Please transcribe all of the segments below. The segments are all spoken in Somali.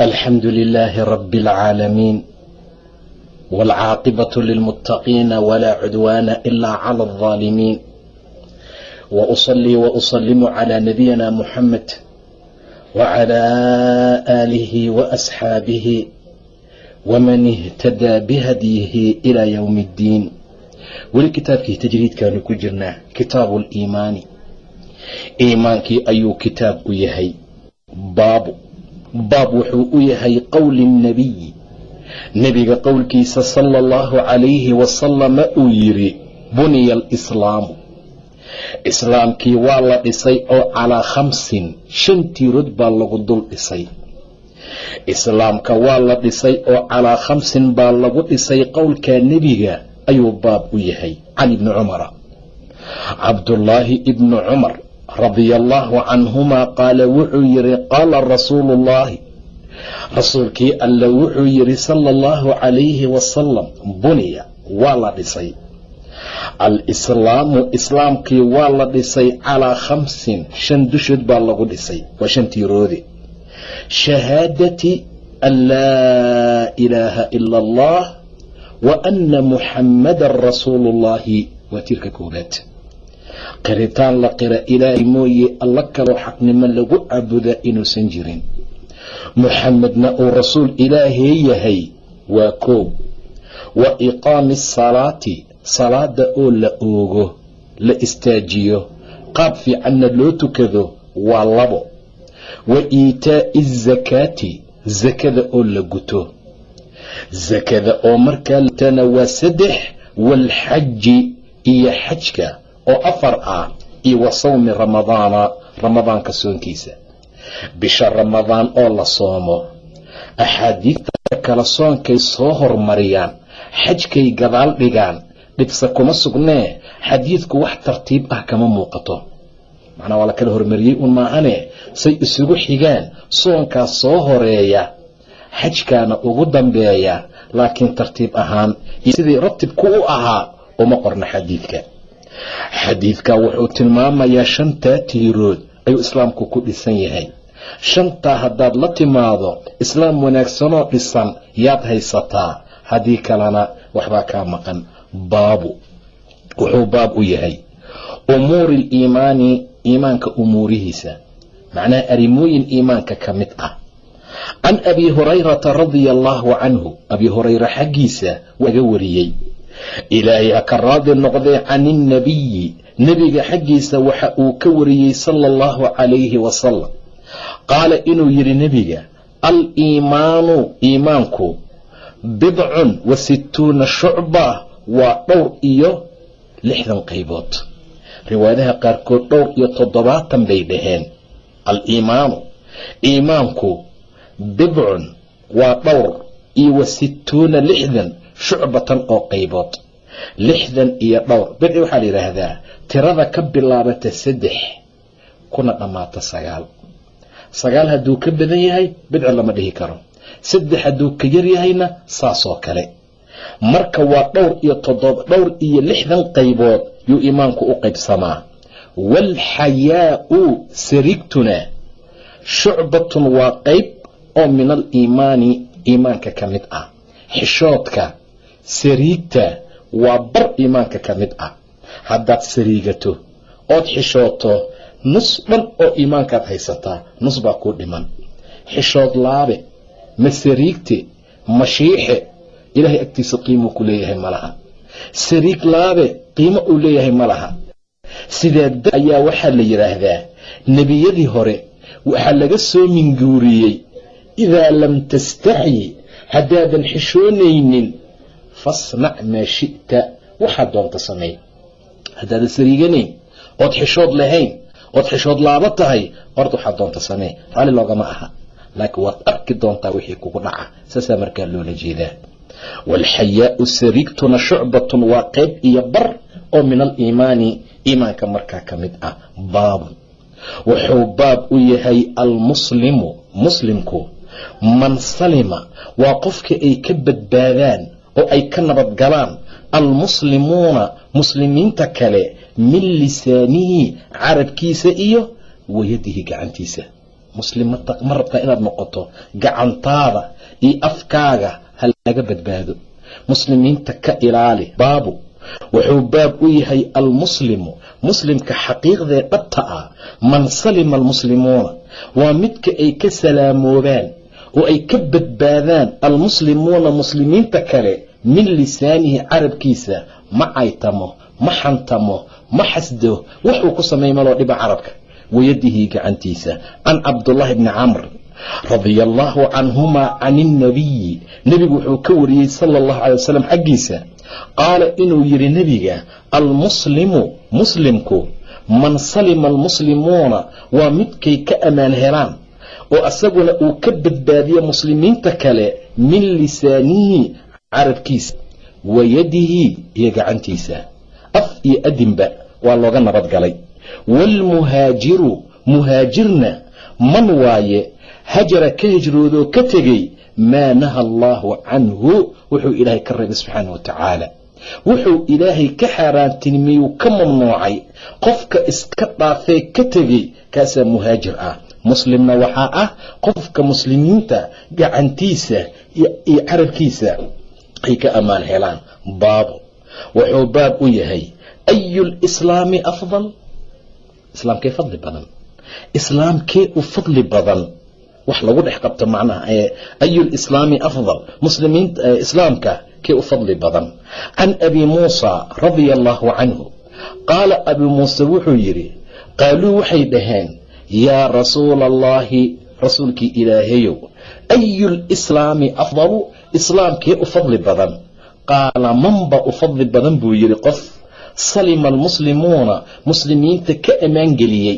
الحمد لله رب العالمين والعاقبة للمتقين ولا عدوان إلا على الظالمين وأصلي وأسلم على نبينا محمد وعلى آله وأصحابه ومن اهتدى بهديه إلى يوم الدين ولكتابك تجريد كانوا كجرنا كتاب الإيمان إيمانك أي كتاب يهي باب baab wuxuu u yahay qowli nnabiyi nebiga qowlkiisa sala allahu calayhi wasalama uu yidhi buniya alislaamu islaamkii waa la dhisay oo calaa khamsin shan tiirood baa lagu dul dhisay. Islaamka waa la dhisay oo calaa khamsin baa lagu dhisay qowlka nebiga ayuu baab u yahay. Can ibni cumara. Cabdullaahi ibni cumar radia allaahu canhumaa qaala wuxuu yidhi qaala rasuulu ullaahi rasuulkii alle wuxuu yidhi sala allahu calayhi wasalam buniya waa la dhisay. Al-islaamu islaamkii waa la dhisay calaa khamsin shan dushood baa lagu dhisay waa shan tiiroode shahaadati an laa ilaaha ila allah wa anna muxammadan rasuulu ullaahi waa tiirka koobaad qiritaan la qira ilaahay mooye alla kaloo xaqnimo lagu caabudaa inuusan jirin. Muxamedna uu rasuul ilaahee yahay waa koob. Wa iqaami asalaati salaada oo la oogo la istaajiyo. Qaab fiicanna loo tukado waa labo. Wa iitaa'i azakaati sakada oo la guto. Sakada oo markaa latana waa saddex waalxaji iyo xajka oo afar ah iyo wa sawmi ramadaana ramadaanka soonkiisa. Bisha ramadaan oo la soomo axaadiidta kale soonkay soo hormariyaan xajkay gadaal dhigaan dhibse kuma sugnee xadiidku wax tartiib ah kama muuqato. Macnaa waa la kala hormariyey un maahane say isugu xigaan soonkaas soo horreeya xajkaana ugu dambeeya laakiin tartiib ahaan iyo sidii ratibku u ahaa uma qorna xadiidka xadiidka wuxuu tilmaamayaa shantaa tiirood ayuu islaamku ku dhisan yahay. Shantaa haddaad la timaado islaam wanaagsanoo dhisan yaad haysataa. Haddii kalena waxbaa kaa maqan. Baabu. Wuxuu baab u yahay. Umuuri liimaani iimaanka umuurihiisa. Macnaha arrimooyin iimaanka ka mid ah. Can abi hurayrata radia allaahu canhu abi hurayra xaggiisa waga wariyey ilaahay ha ka raadi noqdee can innabiyi nebiga xaggiisa waxa uu ka wariyey sala allahu calayhi wasalam qaala inuu yidhi nebiga al iimaanu iimaanku bidcun wa sittuuna shucba waa dhowr iyo lixdan qaybood. Riwaayadaha qaarkood dhowr iyo toddobaatan bay dhaheen. Al iimaanu iimaanku bidcun waa dhowr iyo wa sittuuna lixdan shucbatan oo qaybood lixdan iyo dhowr bidci waxaa la yidhaahdaa tirada ka bilaabata saddex kuna dhammaata sagaal. Sagaal hadduu ka badan yahay bidci lama dhihi karo. Saddex hadduu ka yar yahayna saasoo kale. Marka waa dhowr iyo toddoba dhowr iyo lixdan qaybood yuu iimaanku u qaybsamaa. Waalxayaau sarigtuna shucbatun waa qayb oo min al iimaani iimaanka ka mid ah. Xishoodka sariigta waa bar iimaanka ka mid ah. Haddaad sariigato ood xishooto nus dhan oo iimaankaad haysataa nus baa kuu dhiman. Xishood laabe ma sariigte ma ilaahay agtiisa qiimuu ku leeyahay ma laha. Sariig laabe qiimo uu leeyahay ma laha. Sidaa da ayaa waxaa la yidhaahdaa nebiyadii hore waxaa laga soo minguuriyey idaa lam tastaxyi haddaadan xishoonaynin fasnac maa shi'ta. Waxaad doonta sameey haddaadan sariiganayn ood xishood lahayn ood xishood laabo tahay ord waxaad doonta samee raalli loogama aha. Laakiin waad arki doontaa wixii kugu dhaca. Saasaa markaa loola jeedaa. Waalxayaau sariigtuna shucbatun waa qayb iyo bar oo min aliimaani iimaanka markaa ka mid ah baabun wuxuu baab u yahay almuslimu muslimku man salima. Waa qofka ay ka badbaadaan oo ay ka nabadgalaan almuslimuuna muslimiinta kale min lisaanihi carabkiisa iyo wayadihi gacantiisa. Muslim ma rabtaa inaad noqoto gacantaada iyo afkaaga ha laga badbaado. Muslimiinta ka ilaali baabu. Wuxuu baab u yahay almuslimu. Muslimka xaqiiqdee dhabta ah man salima almuslimuuna waa midka ay ka salaamoobaan oo ay ka badbaadaan almuslimuuna muslimiinta kale min lisaanihi carabkiisa ma caytamo ma xantamo ma xasdo waxuu ku sameey maloo dhiba carabka wayadihi gacantiisa can cabdullaahi bni camr radia allaahu canhumaa can innabiyi nebigu wuxuu ka wariyey sala allahu calay wasalam xaggiisa qaala inuu yidhi nebiga almuslimu muslimku man salima almuslimuuna waa midkay ka ammaan helaan oo asaguna uu ka badbaadiyo muslimiinta kale min lisaanihi carabkiisa wa yadihi iyo gacantiisa. Af iyo adinba waa looga nabadgalay waalmuhaajiru muhaajirna man waaye hajara ka hijroodoo ka tegey maa naha allaahu canhu wuxuu ilaahay ka reebay subxaana wa tacaala. Wuxuu ilaahay ka xaaraantinimiyuu ka mamnuucay. Qofka iska dhaafee ka tegey kaasaa muhaajir ah muslimna waxaa ah qofka muslimiinta gacantiisa iyo carabkiisa ay ka ammaan helaan baabu wuxuu baab u yahay ayu lislaami afdal? Islaamkee fadli badan? Islaamkee u fadli badan? Wax lagu dhex qabto macnaha ayu lislaami afdal? Muslimiinta islaamka kee u fadli badan? Can abi muusa radia allaahu canhu qaala abi muuse wuxuu yidhi qaaluu waxay dhaheen yaa rasuula allaahi rasuulkii ilaahayow ayu lislaami afdalu? Islaamkee u fadli badan? Qaala manba u fadli badan buu yidhi qof. Salima almuslimuuna muslimiinta ka ammaangeliyey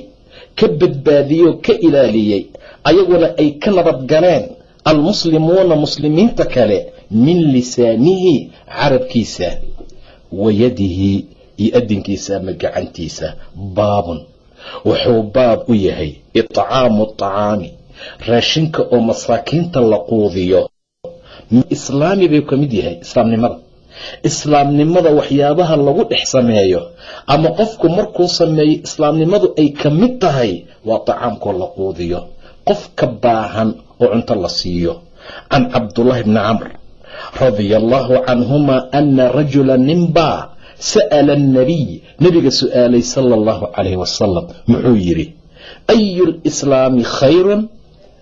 ka badbaadiyoo ka ilaaliyey ayaguna ay ka nabadgaleen almuslimuuna muslimiinta kale min lisaanihi carabkiisa wa yadihi iyo adinkiisa ama gacantiisa baabun wuxuu baab u yahay itcaamu aطacaami raashinka oo masaakiinta la quudiyo. Islaami bay ka mid yahay islaamnimada. Islaamnimada waxyaabaha lagu dhex sameeyo ama qofku markuu sameeyo islaamnimadu ay ka mid tahay waa tacaamkoo la quudiyo. Qofka baahan oo cunto la siiyo. Can cabdullaahi bni camr radia allaahu canhuma ana rajula ninbaa sa'ala annabiy nebiga su'aalay sala allahu calayhi wasalam muxuu yidhi ayu lislaami khayrun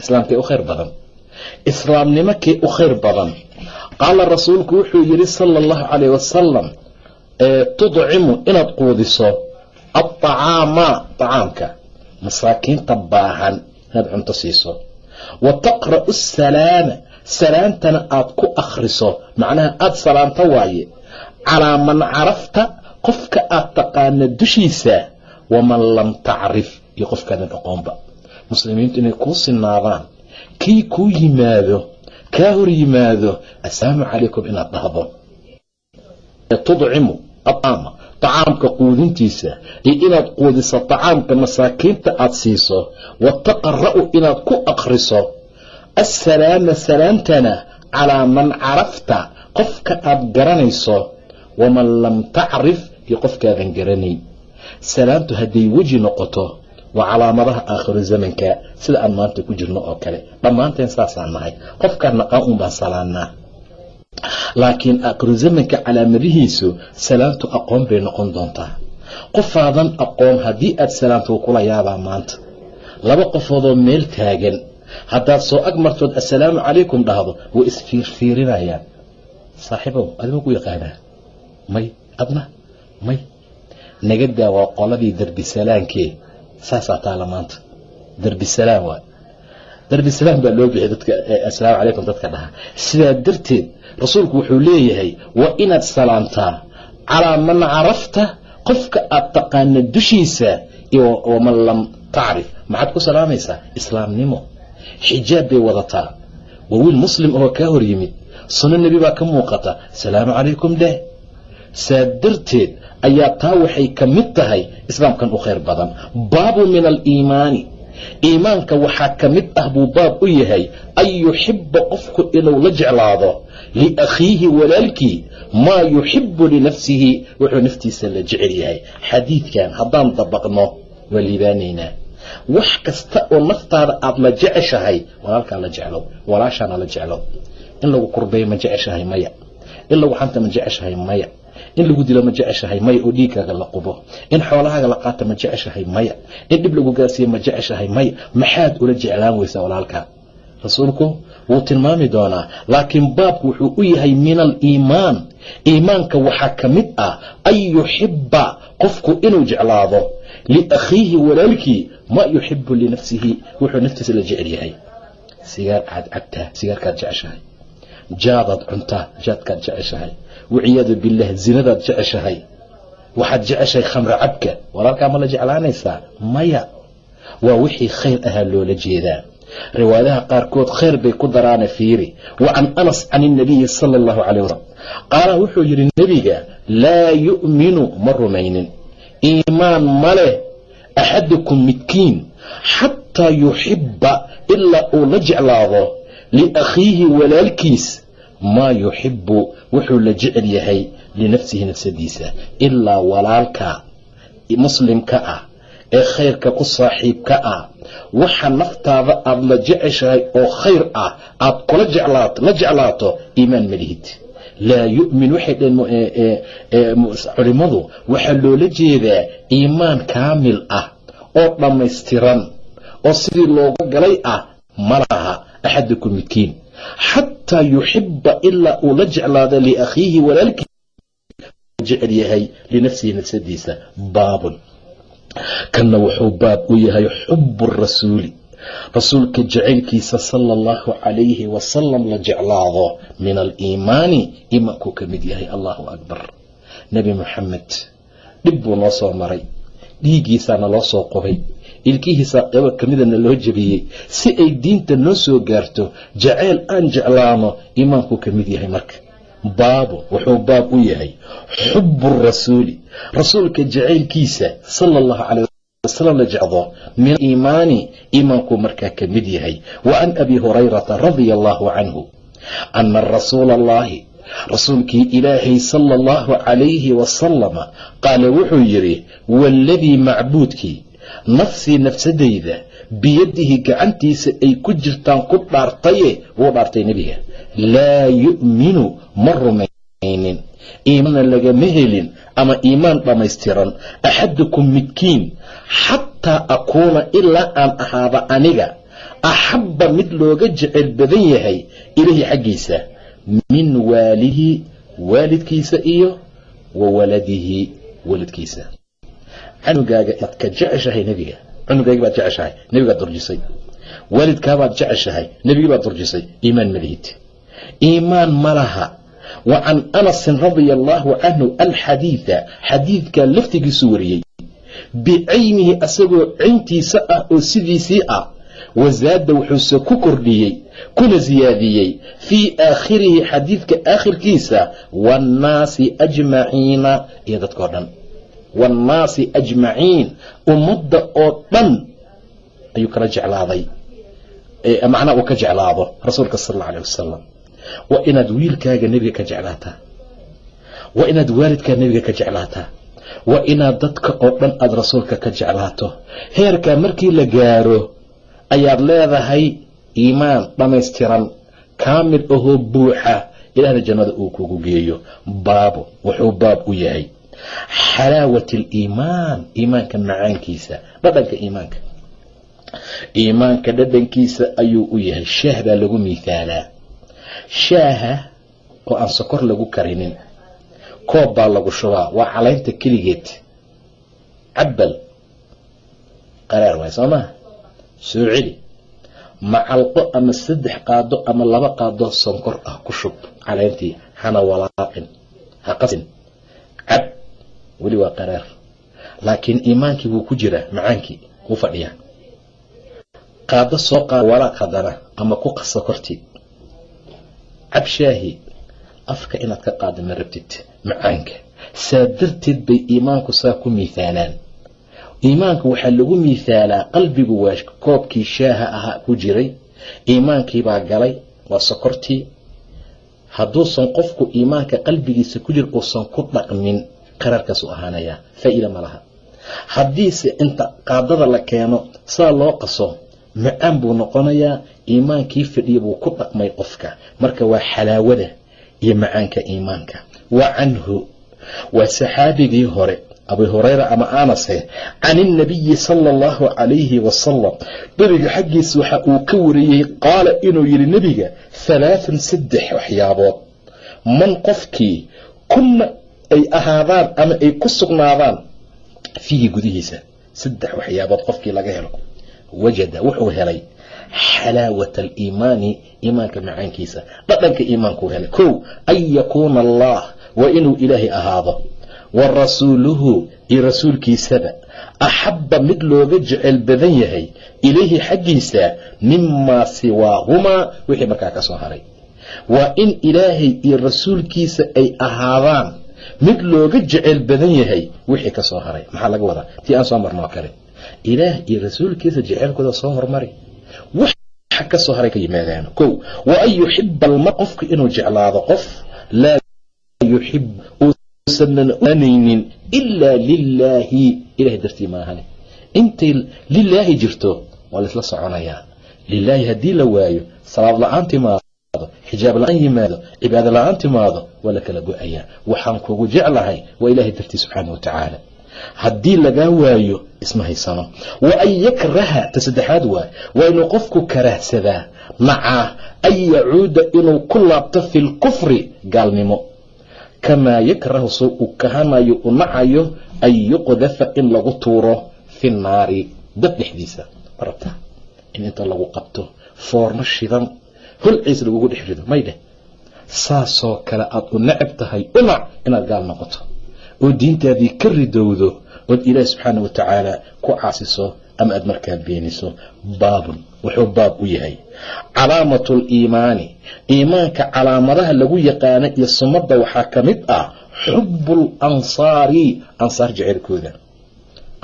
islaamkee u khayr badan islaamnimo kee u khayr badan qaala rasuulku wuxuu yidhi sala allahu calayh wasalam tudcimu inaad quudiso aacaama acaamka masaakiinta baahan inaad cunto siiso wa taqra'u asalaama salaantana aad ku akhriso macnaha aada salaanto waaye calaa man carafta qofka aad taqaana dushiisa waman lam tacrif iyo qofkaadan aqoonba muslimiintu inay kuu sinaadaan kii kuu yimaado kaa hor yimaado assalaamu calaykum inaad dhahdo. Tudcimu acaama tacaamka quudintiisa iyo inaad quudiso tacaamka masaakiinta aad siiso wa taqra'u inaad ku akhriso. Assalaama salaantana calaa man carafta qofka aad garanayso waman lam tacrif iyo qofkaadan garanayn salaantu hadday weji noqoto waa calaamadaha aakhiru zamanka sida aan maanta ku jirno oo kale dhammaanteen saasaan nahay qofkaan naqaan un baan salaannaa laakiin aakhiru zamanka calaamadihiisu salaantu aqoon bay noqon doontaa qofaadan aqoon haddii aad salaanto kula yaabaa maanta laba qofoodoo meel taagan haddaad soo ag martood assalaamu calaykum dhahdo way isfiirfiirinayaan saaxiibow adima ku yaqaanaa may adna? May? Nagadaa waa qoladii derbisalaankee saasaa taala maanta. Derbisalaam waa derbisalaam baa loo bixiyay dadka assalaamu calaykum dadka dhaha. Sidaa darteed rasuulku wuxuu leeyahay waa inaad salaantaa calaa man carafta qofka aad taqaana dushiisa iyo waman lam tacrif. Maxaad ku salaamaysaa? Islaamnimo. Xijaab bay wadataa. Waa wiil muslim oo kaa hor yimid. Sunno nebi baa ka muuqata. Salaamu calaykum dheh saa darteed ayaa taa waxay ka mid tahay islaamkan u khayr badan. Baabu min aliimaani. Iimaanka waxaa ka mid ah buu baab u yahay an yuxiba qofku inuu la jeclaado liakhiihi walaalkii maa yuxibu linafsihi wuxuu naftiisa la jecel yahay. Xadiidkan haddaan dabaqno waa liibaanaynaa wax kasta oo naftaada aada la jeceshahay walaalkaa la jeclo walaashaana la jeclo. In lagu kurbeeyo ma jeceshahay maya in lagu ma jeceshahay maya. In lagu dilo ma jeceshahay maya oo dhiiggaaga la qubo. In xoolahaaga la qaata ma jeceshahay maya. In dhib lagu gaarsiiye ma jeceshahay maya. Maxaad ula jeclaan weysaa walaalkaa rasuulku wuu tilmaami doonaa laakiin baabku wuxuu u yahay min aliimaan iimaanka waxaa ka mid ah an yuxiba qofku inuu jeclaado liakhiihi walaalkii maa yuxibu linafsihi wuxuu naftiisa la jecel yahay. Sigaar aad cabtaa sigaarkaad jeceshahay jaadaad cuntaa jaadkaad jeceshahay. Waciyaadu bilah zinadaad jeceshahay. Waxaad jeceshahay khamro cabka. Walaalkaa ma la jeclaanaysaa? Maya. Waa wixii khayr ahaa loola jeedaa. Riwaayadaha qaarkood khayr bay ku daraana fiiri. Wa can anas can inabiyi sala allahu calayh wasalam qaala wuxuu yidhi nebiga laa yu'minu ma rumaynin. Iimaan ma leh axadukum midkiin. Xataa yuxiba ilaa uu la jeclaado liakhiihi walaalkiis maa yuxibu wuxuu la jecel yahay linafsihi nafsadiisa ilaa walaalka muslimka ah ee khayrka ku saaxiibka ah waxa naftaada aada la jeceshahay oo khayr ah aad kula la jeclaato iimaan ma lihid laa yu'min waxay dhaheen culimmadu waxaa loola jeedaa iimaan kaamil ah oo dhammaystiran oo sidii looga galay ah ma laha axadukum midkiin xataa yuxiba ilaa uu la jeclaado liakhiihi walaalkii jecel yahay linafsihi nafsadiisa baabun kanna wuxuu baab u yahay xubu rasuuli rasuulka jacaylkiisa sala allahu calayhi wasalam la jeclaado min aliimaani iimaankuu ka mid yahay allahu akbar nebi moxamed dhib buu noo soo maray dhiiggiisaana loo soo qubay ilkihiisa qeybo ka midana loo jebiyey si ay diinta noo soo gaarto jacayl aan jeclaano iimaankuu ka mid yahay marka. Baabu wuxuu baab u yahay xubu rasuuli. Rasuulka jacaylkiisa sala allahu calayh wasalam la jecdo min iimaani iimaankuu markaa ka mid yahay. Wa can abi hurayrata radia allahu canhu ana rasuula allahi rasuulkii ilaahay sala allahu calayhi wasalama qaala wuxuu yidhi waaladii macbuudkii nafsii nafsadayda biyadihi gacantiisa ay ku jirtaan ku dhaartaye wuu dhaartay nebiga. Laa yu'minu ma rumaynin. Iimaanna lagama helin ama iimaan dhammaystiran. Axadukum midkiin xataa akuuna ilaa aan ahaada aniga. Axabba mid looga jecel badan yahay ilaahi xaggiisa min waalihi waalidkiisa iyo wa waladihi waladkiisa cunugaaga aad ka jeceshahay nebiga. Cunugayga baad jeceshahay. Nebigaad durjisay waalidkaabaad jeceshahay. Nebigii baad durjisay iimaan ma iimaan ma laha. Wa can anasin radia allaahu canhu alxadiida. Xadiidkaa laftigiisu wariyey. Bicaynihi asagoo cayntiisa ah oo sidiisii ah. Wasaada wuxuuse ku kordhiyey. Kuna siyaadiyey fii aakhirihi xadiidka aakhirkiisa. Waannaasi ajmaciina. Iyo dadkao dhan waannaasi ajmaciin ummadda oo dhan ayuu kala jeclaaday macnaa uu ka jeclaado rasuulka sal alla alah wasalam waa inaad wiilkaaga nebiga ka jeclaataa waa inaad waalidkaa nebiga ka jeclaataa waa inaad dadka oo dhan aada rasuulka ka jeclaato heerkaa markii la gaaro ayaad leedahay iimaan dhammaystiran kaamil ahoo buuxa ilaahna jannada uu kugu geeyo baabu wuxuu baab u yahay xalaawat aliimaan iimaanka macaankiisa dhadhanka iimaanka. Iimaanka dhadhankiisa ayuu u yahay shaah baa lagu miithaalaa. Shaaha oo aan sokor lagu karinin koob baa lagu shubaa waa calaynta keligeed. Cabbal. Qaraar waay soo maha soo celi. Macalqo ama saddex qaado ama laba qaado sonkor ah ku shub calayntii hana walaaqin ha qasin weli waa qaraar. Laakiin iimaankii wuu ku jiraa macaankii wuu fadhiyaa. Qaado soo qaad walaaq ama ku qasa kortii. Cabshaahi afka inaad ka qaada ma rabtid macaanka. Saa darteed bay iimaanku saa ku miihaalaan iimaanka waxaa lagu miihaalaa qalbigu waa koobkii shaaha ahaa ku jiray. Iimaankiibaa galay waa sokortii. Hadduusan qofku iimaanka qalbigiisa ku jir uusan ku dhaqmin qararkaasuu ahaanayaa faa'iida ma laha. Haddiise inta qaadada la keeno saa loo qaso macaan buu noqonayaa iimaankii fadhiya buu ku dhaqmay qofka. Marka waa xalaawada iyo macaanka iimaanka. Wa canhu waa saxaabigii hore abu hurayra ama anase can ilnabiyi sala allahu calayhi wasalam nebiga xaggiisa waxa uu ka wariyey qaala inuu yidhi nebiga halaathan saddex waxyaabood. Man qofkii kunna ay ahaadaan ama ay ku sugnaadaan fiihi gudihiisa. Saddex waxyaabood qofkii laga helo. Wajada wuxuu helay xalaawata aliimaani iimaanka macaankiisa. Dhadhanka iimaankuu helay. Kow an yakuuna allah waa inuu ilaahay ahaado. Wa rasuuluhu iyo rasuulkiisaba. Axabba mid looga jecel badan yahay ilayhi xaggiisa mimaa siwaahumaa wixii markaa ka soo haray. Waa in ilaahay iyo rasuulkiisa ay ahaadaan mid looga jecel badan yahay wixii ka soo haray. Maxaa laga wadaa? Tii aan soo marnoo kale. Ilaah iyo rasuulkiisa jeceelkooda soo hormari. Waxa ka soo haray ka yimaadaan. Kow wa an yuxiba almar qofka inuu jeclaado qof laa yuxib uusananaynin ilaa lilaahi ilahay dartii maahane intay lilaahi jirto waa laisla soconayaa. Lilaahi haddii la waayo salaad la'aan timaado xijaab la'aan yimaado cibaado la'aan timaado waa la kala go'ayaa waxaan kugu jeclahay waa ilahay dartii subxaana wa tacaala. Haddii lagaa waayo isma haysano. Wa an yakraha ta saddexaad waay waa inuu qofku karahsadaa nacaa an yacuuda inuu ku laabto fi lkufri gaalnimo. Kamaa yakrahu soo uu kahanayo u nacayo an yuqdafa in lagu tuuro fi naari dab dhexdiisa marabta in inta lagu qabto foorno shidan holciis lagugu dhex rido. May dheh. Saasoo kale aad u necab tahay unac inaad gaal noqoto. Oo diintaadii ka ridowdo ood ilaahi subxaana wa tacaala ku caasiso ama aad markaa beeniso baabun wuxuu baab u yahay. Calaamatu liimaani iimaanka calaamadaha lagu yaqaano iyo sunnada waxaa ka mid ah xubu lansaari ansaar jecelkooda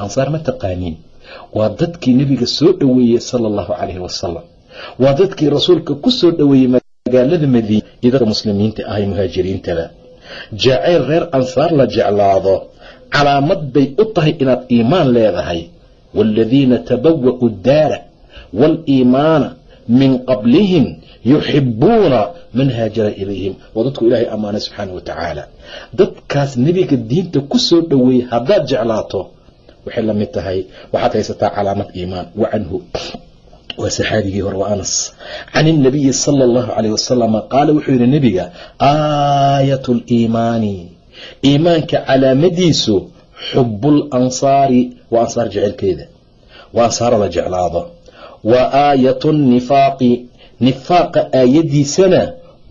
ansaar ma taqaaniin. Waa dadkii nebiga soo dhoweeyey sala allahu calayhi wasalam waa dadkii rasuulka ku soo dhoweeyey magaalada madiina iyo dadka muslimiinta ahay muhaajiriintaba. Jacayl reer ansaar la jeclaado. Calaamad bay u tahay inaad iimaan leedahay. Waaladiina tabawa'u daara waaliimaana min qablihim yuxibuuna man haajara ilayhim. Waa dadku ilaahay ammaanay subxaana wa tacaala. Dadkaas nebiga diinta ku soo dhoweeyey haddaad jeclaato waxay la mid tahay waxaad haysataa calaamad iimaan. Wa canhu waa saxaabigii hore waa anas. Can اnabiyi sala اllahu calayh wasalama qaala wuxuu yidhi nebiga aayat liimaani iimaanka calaamadiisu xubu lansaari waa ansaar jecelkeeda waa ansaarada jeclaado. Wa aayat nifaaqi nifaaqa aayadiisana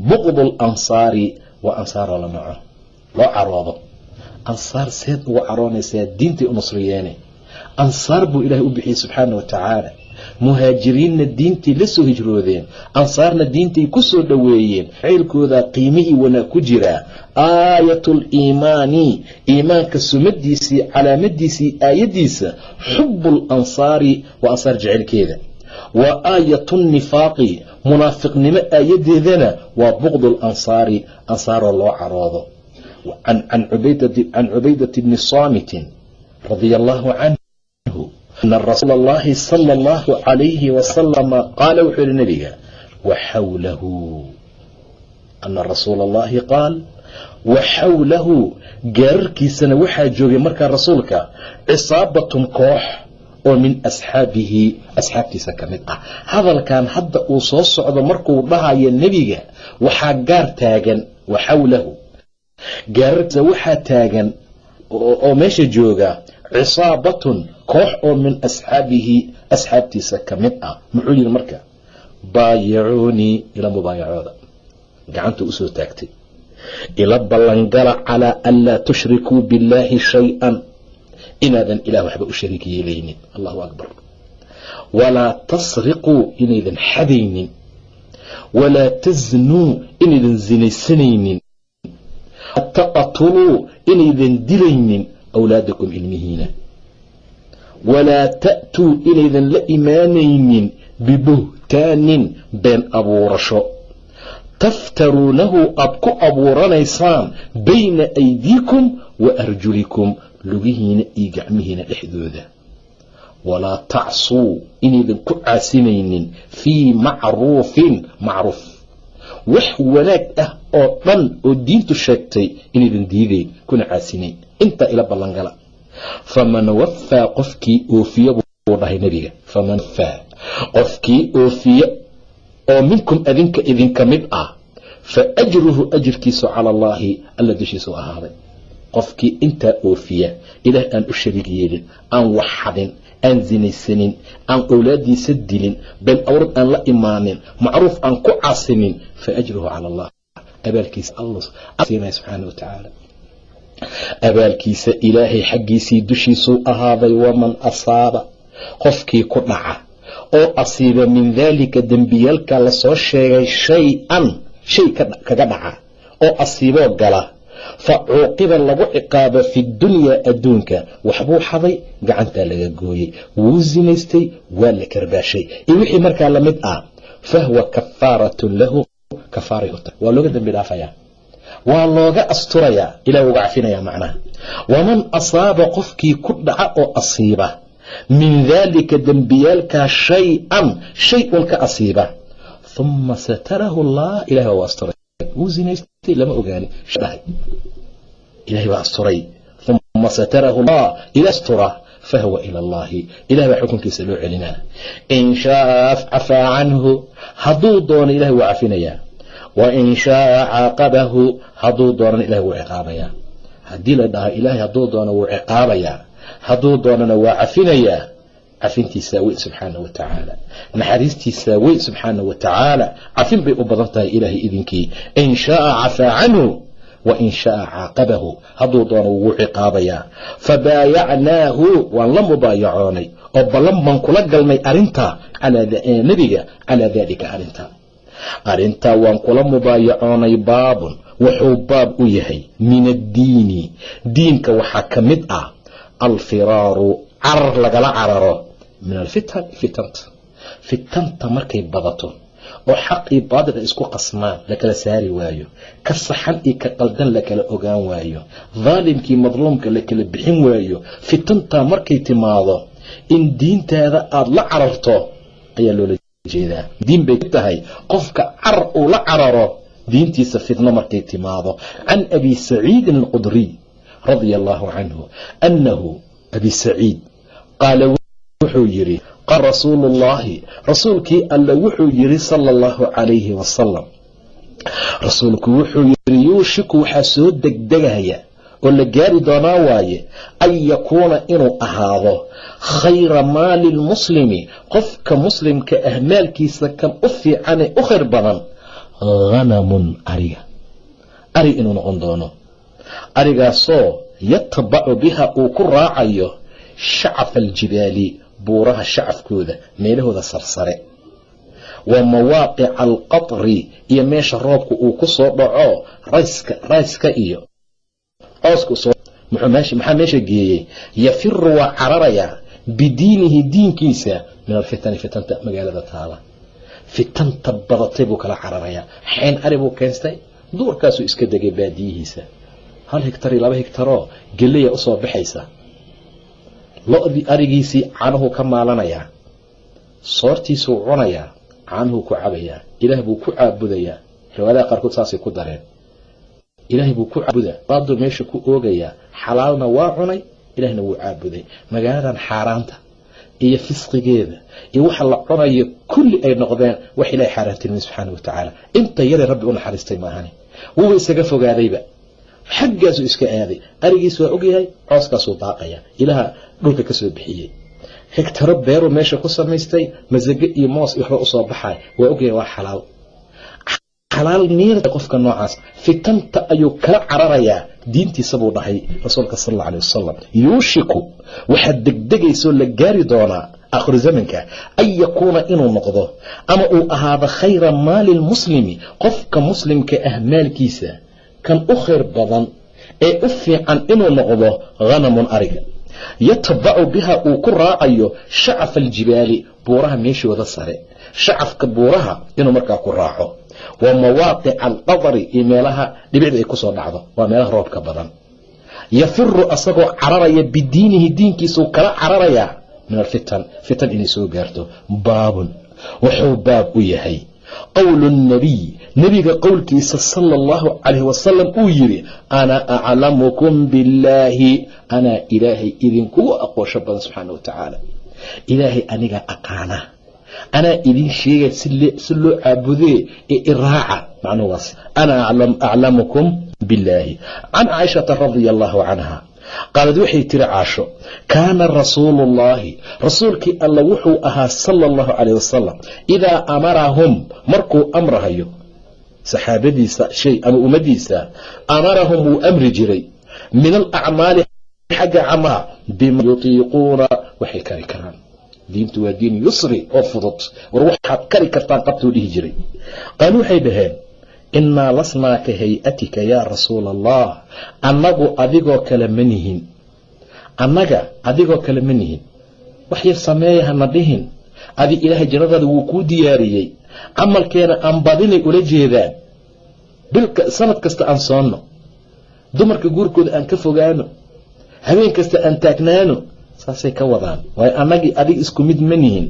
buqdu lansaari waa ansaaroo la naco loo caroodo. Ansaar seed uga caroonaysaa diintay u nusriyeene. Ansaar buu ilaahay u bixiyey subxaana wa muhaajiriinna diintii la soo hijroodeen ansaarna diintay ku soo dhoweeyeen ceylkooda qiimihii wanaag ku jiraa aayatuliimaani iimaanka sumadiisii calaamadiisii aayadiisa xubu lansaari waa ansaar jecelkeeda wa aayatu nifaaqi munaafiqnimo aayadeedana waa buqdu lansaari ansaaroo loo caroodo. Can cubaydati bni saamitin radia allahu canhu ana rasuula allahi sala allahu calayhi wasalama qaala wuxuu yihi nabiga waxawlahu ana rasuula allahi qaal wa xawlahu gaararkiisana waxaa joogay markaa rasuulka cisaabatun koox oo min asxaabihi asxaabtiisa ka mid ah hadalkan hadda uu soo socdo markuu dhahayo nebiga waxaa gaar taagan wa xawlahu gaararkiisa waxaa taagan oo meesha jooga cisaabatun koox oo min asxaabihi asxaabtiisa ka mid ah. Muxuu yihi marka baayicuunii ila mubaayacooda gacanta u soo taagtay. Ila ballangala calaa an laa tushrikuu billaahi shay-an. Inaadan ilaah waxba u shariik yeelaynin. Allahu akbar. Walaa tasriquu inaydan xadaynin. Walaa tasnuu inaydan sinaysanaynin taqtuluu inaydan dilaynin. Awlaadakum ilmihiina walaa ta'tuu inaydan la imaanaynin bibuhtaanin been abuurasho. Taftaruunahu aad ku abuuranaysaan bayna aydiikum wa arjulikum lugihiina iyo gacmihiina dhexdooda. Walaa tacsuu inaydan ku caasinaynin fii macruufin macruuf. Wax wanaag ah oo dhan oo diintu sheegtay inaydan diidayn kuna caasinayn intaa ila ballangala faman waffaa qofkii oofiye buu dhahay nebiga. Faman waffaa qofkii oofiye oo minkum adinka idinka mid ah fa ajruhu ajirkiisu cala allaahi alla dushiisu ahaaday. Qofkii intaa oofiya ilaah aan u shariig yeelin aan wax xadin aan sinaysanin aan owlaadiisa dilin been awrad aan la imaanin macruuf aan ku casinin fa ajruhu cala allah abaalkiisa allasiinaya subxaana wa tacaala abaalkiisa ilaahay xaggiisii dushiisuu ahaaday waman asaaba? Qofkii ku dhaca. Oo asiiba min daalika dembiyaalka la soo sheegay shay-an shay kaga dhaca. Oo asiiboo gala fa cuuqiba lagu ciqaabo fi dunyaa adduunka. Waxbuu xaday gacantaa laga gooyey. Wuu sinaystay waa la karbaashay. Iyo wixii markaa la mid ah fahwa kafaaratun lahu kafaaray u tahay waa looga dembi dhaafayaa waa looga asturayaa ilah uga cafinayaa macnaha. Waman asaaba qofkii ku dhaca oo asiiba min daalika dembiyaalkaa shay-an shay un ka asiiba. Uma satarahu allah ilahi waa asturay. Wuu zinaystay lama ogaani. Dhahay ilahay waa asturay. Uma satarahu allah ila astura. Fahwa ila allahi ilahi baa xukunkiisa loo celinaa in shaaa cafaa canhu. Hadduu doono ilahi wuu cafinayaa wa in shaaa caaqabahu hadduu doonana ilahi wuu ciqaabayaa. Haddii la dhaho ilaahay hadduu doono wuu ciqaabayaa. Hadduu doonana waa cafinayaa cafintiisaa weyn subxaana wa tacaala. Naxariistiisaa weyn subxaana wa tacaala. Cafin bay u badan tahay ilaahay idinkii. In shaaa cafaa canhu wa in shaaa caaqabahu. Hadduu doono wuu ciqaabayaa. Fabaayacnaahu waan la mubaayacoonay oo ballan baan kula galnay arintaa nebiga calaa daalika arintaa arrintaa waan kula mubaayacoonay baabun wuxuu baab u yahay min addiini diinka waxaa ka mid ah alfiraaru carar lagala cararo. Min alfitan fitanta. Fitanta markay badato oo xaq iyo baadil isku qasmaan lakala saari waayo. Ka saxan iyo ka qaldan lakala ogaan waayo. Daalimkii madluumka lakala bixin waayo. Fitantaa markay timaado in diintaada aada la cararto ayaa loola jeedaa diin bay tahay. Qofka carar uu la cararo diintiisa fitno markay timaado. Can abi saciidin alqudriy radia allahu canhu annahu abi saciid qaala wuxuu yidhi qaal rasuulu ullaahi rasuulkii alle wuxuu yidhi sala allahu calayhi wasalam rasuulku wuxuu yidhi yuushiku waxaa soo degdegaya oo la gaari doonaa waaye an yakuuna inuu ahaado khayra maali lmuslimi qofka muslimka ah maalkiisa kan u fiicane u khayr badan hanamun ariga. Ari inuu noqon doono. Arigaasoo yatbacu biha uu ku raacayo shacafa aljibaali buuraha shacafkooda meelahooda sarsare. Wa mawaaqica alqatri iyo meesha roobka uu ku soo dhaco rayska iyo maxaa meesha geeyey? Yafiru waa cararayaa bidiinihi diinkiisa min alfitani fitanta magaalada taala. Fitanta badatay buu kala cararayaa xayn ari buu keystay duurkaasuu iska degay baadiyihiisa. Hal higtar iyo laba higtaroo geleya u soo baxaysa. Lo-dii arigiisii caanuhuu ka maalanayaa soortiisuu cunayaa caanuhuu ku cabayaa ilaah buu ku caabudayaa riwaayadaha qaarkood saasay ku dareen ilaahay buu ku caabuda baaduu meesha ku oogayaa xalaalna waa cunay ilaahna wuu caabuday. Magaaladan xaaraanta iyo fisqigeeda iyo waxa la cunayo kulli ay noqdeen wax ilahay xaaraantilmay subxaana wa tacaala. Inta yare rabbi u naxariistay maahani. Wuuba isaga fogaadayba. Xaggaasuu iska aaday. Arigiis waa ogyahay cooskaasuu daaqaya ilaaha dhulka ka soo bixiyey. Higtaro beeruu meesha ku samaystay masago iyo moos iyo waxba u soo baxay. Waa ogyahay waa xalaal xalaal niirta qofka noocaas fitanta ayuu kala cararayaa. Diintiisa buu dhahay rasuulka sal alla alay wasalam yuushiku waxaad degdegaysoo la gaari doonaa aakhiru zamanka an yakuuna inuu noqdo ama uu ahaado khayra maali lmuslimi qofka muslimka ah maalkiisa kan u khayr badan ee u fiican inuu noqdo hanamun ariga yatbacu biha uu ku raacayo shacafa aljibaali buuraha meeshooda sare. Shacafka buuraha inuu markaa ku raaco wa mawaaqica alqadari iyo meelaha dhibicda ay ku soo dhacdo. Waa meelaha roobka badan. Yafiru asagoo cararaya bidiinihi diinkiisuu kala cararayaa min alfitan. Fitan inay soo gaarto. Baabun. Wuxuu baab u yahay. Qowlu nabiy. Nebiga qowlkiisa sala allahu calayh wasalam uu yidhi ana aclamukum billaahi. Anaa ilaahay idinkugu aqoosho badan subxaana wa tacaala ilaahay aniga aqaana anaa idin sheegay si loo caabudee ee iraaca macnuhuwaas ana aclamukum billaahi can caaishata radia allahu canha qaalad waxay tiri caasho kaana rasuulu ullaahi rasuulkii alla wuxuu ahaa sala allahu calayh wasalam idaa amarahum markuu amrahayo saxaabadiisa shay ama ummadiisa amarahum wuu amri jiray min alacmaali xagga camaha bima yutiiquuna waxay kari karaan diintu waa diin yusri oo fudud. War waxaad kari kartaan qabtuu dhihi jiray. Qaaluu waxay dhaheen innaa lasnaa ka hay'atika yaa rasuula allah annagu adigoo kale ma nihin. Annaga adigoo kale ma nihin. Wax yar sameeya hana dhihin. Adi ilaahay jannadaada wuu kuu diyaariyey. Camalkeena aan badinay ula jeedaan. Bilka sanad kasta aan soonno. Dumarka guurkooda aan ka fogaano. Habeen kasta aan taagnaano saasay ka wadaan. Waayo annagii adig isku mid ma nihin.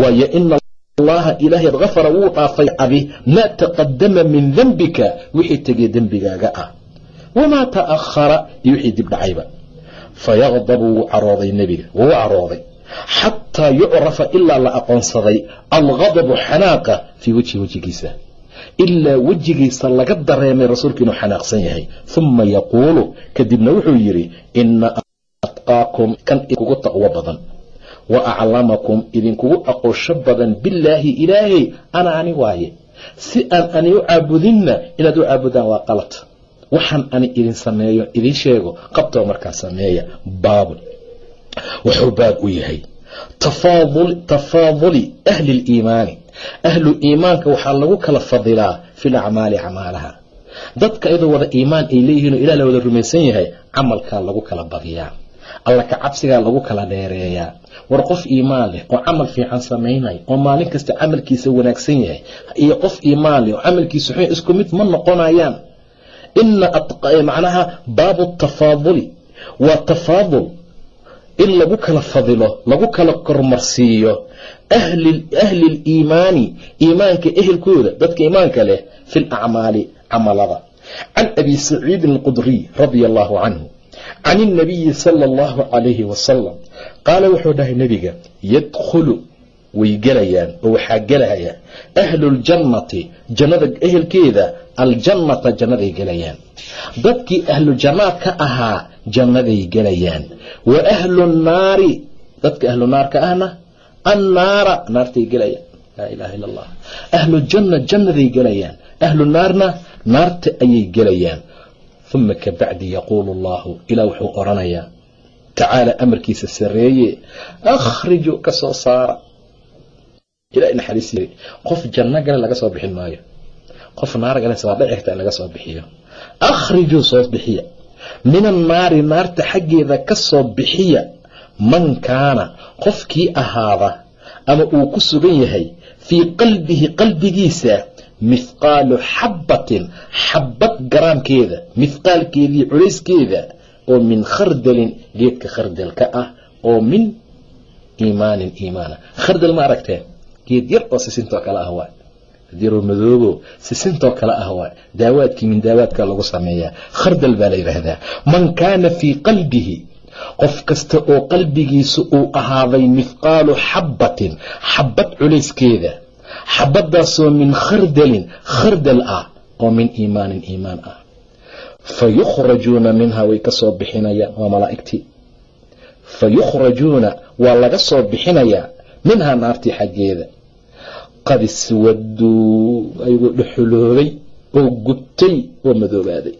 Waayo ina allaha ilaahay kafara wuu dhaafay adi maa taqadama min dembika wixii tegay dembigaaga ah. Wamaa ta'ahara iyo wixii dib dhacayba. Fayaqdabu wuu carooday nebiga wuu carooday. Xataa yucrafa ilaa la aqoonsaday alghadabu xanaaqa fii wejhi wejigiisa ilaa wejigiisa laga dareemay rasuulka inuu xanaaqsan yahay. Uma yaquulu kadibna wuxuu yidhi atqaakum kan idinkugu taqwo badan. Wa aclamakum idinkugu aqoosho badan billaahi ilaahay ana ani waaye. Si aan ani u caabudinna inaad u caabudaan waa qalad. Waxaan ani idin sameeyo idin sheego qabtoo markaa sameeya baabun wuxuu baab u yahay. Tafaaduli ahli liimaani ahlu iimaanka waxaa lagu kala fadilaa fi lacmaali camaalaha dadka iyadoo wada iimaan ay leeyihiin oo ilah la wada rumaysan yahay camalkaa lagu kala badiyaa alla ka cabsigaa lagu kala dheereeyaa war qof iimaan leh oo camal fiican samaynaya oo maalin kasta camalkiisa wanaagsan yahay iyo qof iimaan leh oo camalkiisa xun isku mid ma noqonayaan. Ina macnaha baabu tafaaduli. Waa tafaadul in lagu kala fadilo lagu kala kormarsiiyo. Ahli liimaani iimaanka ehelkooda dadka iimaanka leh fi lacmaali camalada. Can abi saciidin alqudriy radia allahu canhu can اnabiyi sala اllahu calayhi wasalam qaala wuxuu dhahay nebiga yadkhulu way gelayaan oo waxaa gelaya ahlu ljannati jannada ehelkeeda aljannata jannaday gelayaan dadkii ahlu jannaad ka ahaa jannaday gelayaan wa ahlu nnaari dadka ahlu naarka ahna annaara naartay gelayaan laa ilaha illa allah ahlu janna jannaday gelayaan ahlu naarna naarta ayay gelayaan uma kabacdi yaquulu allahu ilaa wuxuu oranayaa tacaala amarkiisa sareeye akhriju ka soo saara ila naxariis qof janno gale laga soo bixin maayo qof naar gale waa dhici karta in laga soo bixiyo akhrijuu soo bixiya min annaari naarta xaggeeda ka soo bixiya man kaana qofkii ahaada ama uu ku sugan yahay fii qalbihi qalbigiisa mithqaalu xabbatin xabbad garaamkeeda mithqaalkeedii culayskeeda oo min khardalin geedka khardalka ah oo min iimaanin iimaana. Khardal ma aragteen geed yar oo sisintoo kale ah waay. Yaroo madoobo sisintoo kale ah waay. Daawaadkii min daawaadka lagu sameeyaa. Khardal baa la yidhaahdaa. Man kaana fii qalbihi qof kasta oo qalbigiisa uu ahaaday mithqaalu xabbatin xabad culayskeeda xabadaasoo min khardalin khardal ah oo min iimaanin iimaan ah fa yukhrajuuna minha way ka soo bixinayaan waa malaa'igtii fa waa laga soo bixinayaa minhaa naartii xaggeeda qad iswaduu ayagoo dhuxuloobay oo gubtay oo madoobaaday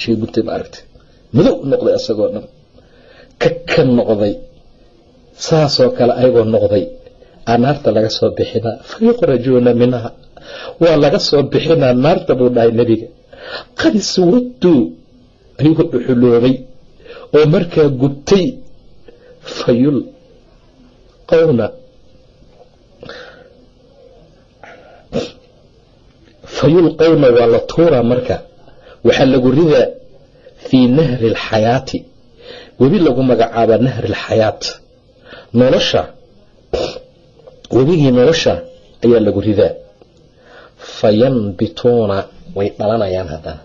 shay gubtay ma aragtay madow noqday isagoo dhan kaka noqday saasoo kale ayagoo noqday naarta laga soo bixinaa fa yukhrajuuna minha waa laga soo bixinaa naarta buu dhahay nebiga. Qad iswaduu ayagoo dhuxuloobay oo markaa gubtay. Fayulqawna fayulqawna waa la tuuraa marka. Waxaa lagu ridaa fii nahri alxayaati webi lagu magacaabaa nahri alxayaat nolosha webigii nolosha ayaa lagu ridaa. Fayanbituuna way dhalanayaan haddana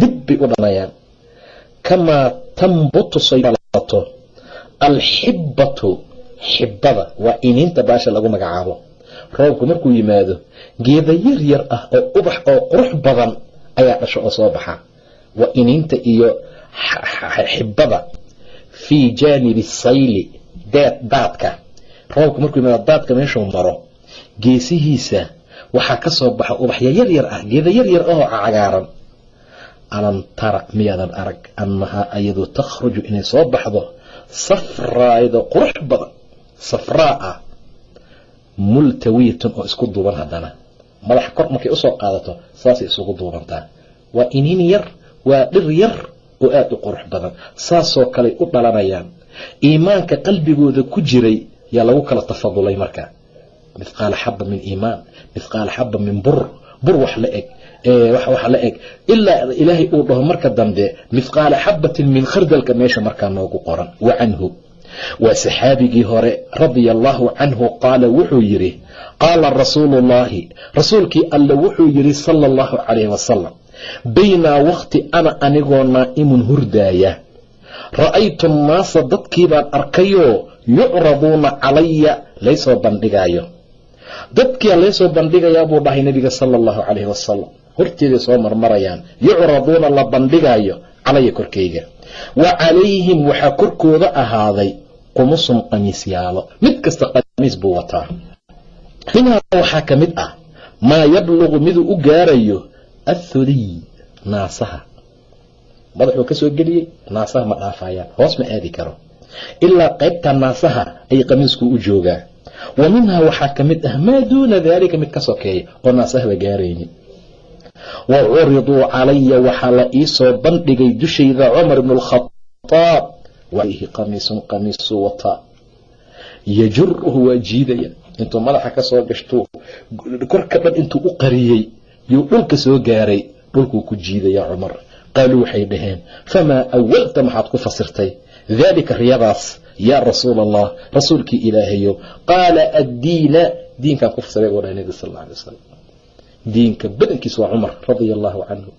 dib bay u dhalanayaan. Kamaa tambutu say dhalato alxibbatu xibbada waa iniinta baasha lagu magacaabo. Roobku markuu yimaado geeda yar yar ah oo ubax oo qurux badan ayaa dhasho oo soo baxa. Waa iniinta iyo xibbada fii jaanibi sayli deed daadka roobku markuu yimaado daadka meeshuu maro geesihiisa waxaa ka soo baxa ubaxya yar ah geeda yar yar ahoo cagaaran. Alam tara miyaadan arag annahaa ayadu takhruju inay soo baxdo safraaydo qurux badan. Safraa ah multawiyatan oo isku duuban haddana. Madaxa kor markay u soo qaadato saasay isugu duubantaa. Waa iniin yar waa dhir yar oo aada u qurux badan saasoo kaley u dhalanayaan. Iimaanka qalbigooda ku jiray yaa lagu kala tafadulay marka. Mithqaala xaba min iimaan mithqaala xaba min bur bur wax la eg wax la eg. Ilaa ilaahay uu dhaho marka dambe mithqaala xabatin min khardalka meesha markaa noogu qoran wa canhu. Waa saxaabigii hore radia allaahu canhu qaala wuxuu yidhi qaala rasuulu ullaahi rasuulkii alle wuxuu yidhi sala allahu calayhi wasalam baynaa waqti ana anigoo naa'imun hurdaaya. Ra'aytu annaasa dadkiibaan arkayoo yucraduuna calaya laysoo bandhigaayo. Dadkiia laysoo bandhigayaa buu dhahay nabiga sala allahu calayhi wasalam horteeday soo marmarayaan yucraduuna la bandhigaayo calaya korkayga. Wa calayhim waxaa korkooda ahaaday qumusun qamiisyaalo mid kasta qamiis buu wataa. Minhaa waxaa ka mid ah maa yablugu miduu u gaarayo athodiy naasaha. Madaxuu ka soo geliyey naasaha ma dhaafayaan. Hoos ma aadi karo ilaa qaybta naasaha ay qamiisku u joogaa. Wa minhaa waxaa ka mid ah maa duuna daalika mid ka sokeeya oo naasahaba gaaraynin wa curiduu calaya waxaa la iisoo bandhigay dushayda cumar bnu alkhadaab waaihi qamiisun qamiisuu wataa yajuruhu waa jiidaya. Intuu madaxa ka soo gashtuu korka dhan intuu u qariyey yuu dhulka soo gaaray dhulkuu ku jiidaya cumar. Qaaluu waxay dhaheen famaa awalta maxaad ku fasirtay daalika riyadaas yaa rasuula allah rasuulkii ilaahayo qaala addiina diinkaan ku fasiray buu dhahay nabi sal alla alay wasalam diinka badankiis waa cumar radia allaahu canhu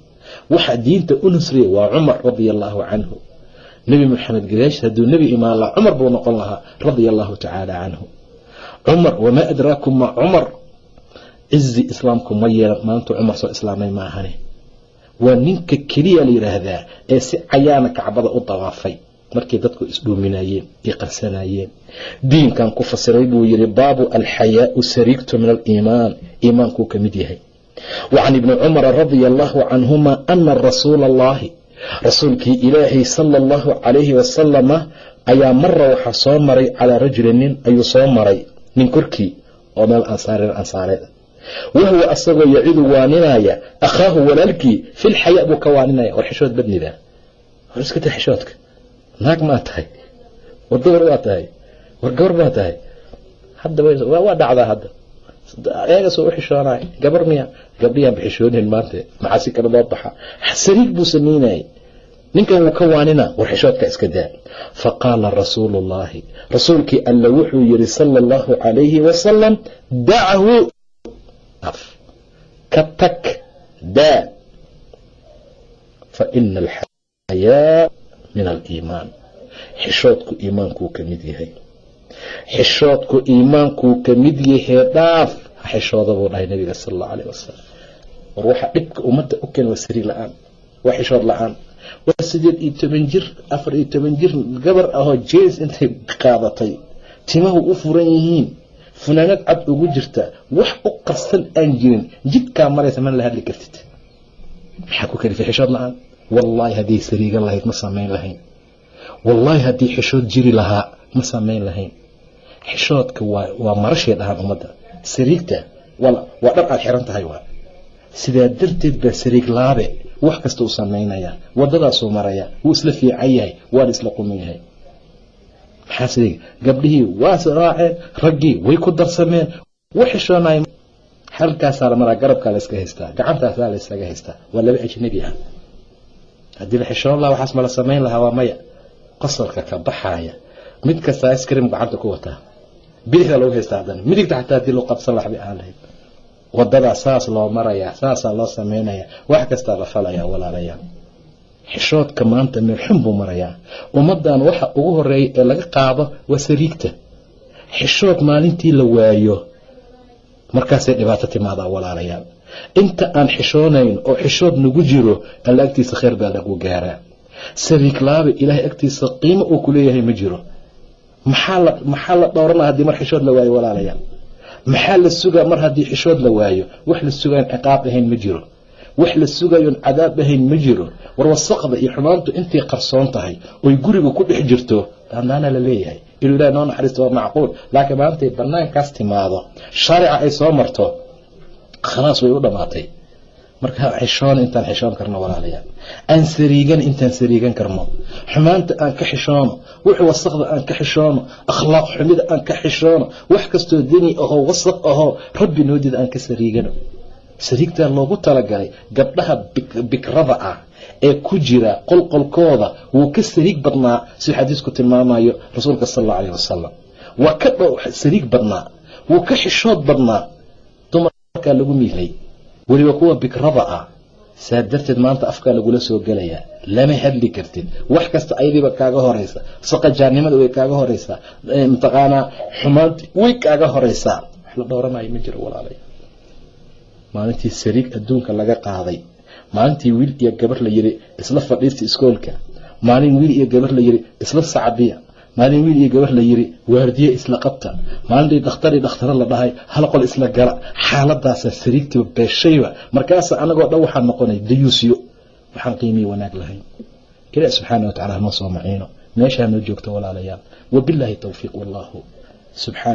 waxa diinta u nusriya waa cumar radia allaahu canhu nebi maxamed gadaashi hadduu nebi imaan lahaa cumar buu noqon lahaa radia allaahu tacaala canhu cumar wamaa adraakum ma cumar? Cizi islaamku ma yeelan maantuu cumar soo islaamay ma ahane waa ninka keliya la yidhaahdaa ee si cayaana kacbada u dawaafay markay dadku isdhuuminayeen ay qarsanayeen diinkan ku fasiray buu yidhi baabu alxayaau sariigtu min aliimaan. Iimaankuu ka mid yahay. Wa can ibni cumara radia allaahu canhuma ana rasuula allahi rasuulkii ilaahay sala allahu calayhi wasalama ayaa mara waxaa soo maray calaa rajuli nin ayuu soo maray nin korkii oo meel ansaarin ansaareed wahuwa asagoo yacidu waaninaya akhaahu walaalkii filxayaa buu ka waaninaya war xishood badnida war iska taa xishoodka naag maa tahay? War gabar waa tahay? War gabar baa tahay? Hadda waa dhacdaa hadda. Ayaga soo u xishoonay. Gabar miya gabdhiyaan ba xishoonin maanta. Maxaa si kale loo baxa sariig buu samaynayay ninkan wuu ka waanina war xishoodka iska daa. Faqaala rasuulu llaahi rasuulkii alla wuxuu yidhi sala allahu calayhi wasalam dachu ka tag. Daa. Fa ina alxayaa min aliimaan xishoodku iimaankuu ka mid yahay. Xishoodku iimaankuu ka mid yahee dhaaf. Ha xishooda buu dhahay nabiga sala allahu alayh wasalam war waxaa dhibka ummadda u keen waa sariig la'aan waa xishood la'aan. Waa sideed iyo toban jir afar iyo toban jir gabar ahoo jeens intay qaadatay. Timahu u furan yihiin. Funaanad cad ugu jirta. Wax u qarsan aan jirin. Jidkaa maraysa mana la hadli kartid. Maxaa ku kalifay xishood la'aan wallaahi hadday sariigan lahayd ma samayn lahayn. Wallaahi haddii xishood jiri lahaa ma samayn lahayn. Xishoodka waa marashay dhahaan ummadda. Sariigta waa dhar aad xiran tahay waa. Sidaa darteed baa sariig laabe wax kasta u samaynaya wadadaasuu maraya wuu isla fiican yahay waana isla quman yahay. Maxaa sariig? Gabdhihii waa raaceen raggii way ku darsameen wax xishoonay. Halkaasaa la maraa garabkaa la iska haystaa gacantaasaa la iskaga haystaa waa laba ajnabi ah haddii la xishoon laha waxaas mala samayn lahaa waa maya. Qosalka ka baxaaya mid kastaa iskrim gacanta ku wataa bidixda lagu haystaa haddana. Midigta xataa haddii loo qabsan bay aan lahayd wadadaa saas loo marayaa saasaa loo samaynayaa wax kastaa la falayaa walaalayaal xishoodka maanta meel xun buu marayaa. Ummaddan waxa ugu horreeya ee laga qaado waa sariigta. Xishood maalintii la waayo. Markaasay dhibaato timaadaa walaalayaal inta aan xishoonayn oo xishood nagu jiro alla agtiisa khayr baa lagu gaaraa. Sariig laabe ilaahay agtiisa qiimo uu ku leeyahay ma jiro. Maxaa la maxaa la dhowranaa haddii mar xishood la waayo walaalayaal? Maxaa la sugaa mar haddii xishood la waayo? Wax la sugayon ciqaab ahayn ma jiro. Wax la sugayoon cadaab ahayn ma jiro. War wasaqda iyo xumaantu intay qarsoon tahay oy guriga ku dhex jirto daanaana la leeyahay. Inuu ilahi noo naxariisto waa macquul. Laakiin maantay banaankaas timaado. Shaarica ay soo marto khalaas way u dhammaatay marka xishoon intaan xishoon karno walaalayaal aan sariigan intaan sariigan karno. Xumaanta aan ka xishoono wix wasaqda aan ka xishoono akhlaaq xumida aan ka xishoono wax kastoo deni ahoo wasaq ahoo rabbi noodida aan ka sariigano sariigtaa loogu talagalay gabdhaha bikrada ah ee ku jira qolqolkooda wuu ka sariig badnaa si xadiisku tilmaamayo rasuulka sal alla alayh wasalam waa ka sariig badnaa wuu ka xishood badnaa dumarkaa lagu miilay. Weliba kuwa bikrada ah saa darteed maanta afkaa lagula soo gelayaa. Lama hadli kartid wax kasta ayadiiba kaaga horeysa saqajaannimada way kaaga horeysaa mataqaanaa xumaanti way kaaga horeysaa wax la dhowranayo ma jiro walaalay. Maalintii sariig adduunka laga qaaday. Maalintii wiil iyo gabar la yiri isla fadhiista iskoolka. Maalin wiil iyo gabar la yiri isla sacbiya maalin wiil iyo gabar la yiri waardiye isla qabta. Maalintii dhakhtarii dhakhtaro la dhahay hal qol isla gala. Xaaladaasa sariigtiiba beeshayba. Markaasa anagoo dhan waxaa noqonay dayuusyo. Waxaan qiimiyi wanaag lahayn. Ilaah subxaana wa tacala hanoo soo maciino. Meeshaa noo joogto walaalayaal. Wabilaahi towfiiq wallaahu subxaana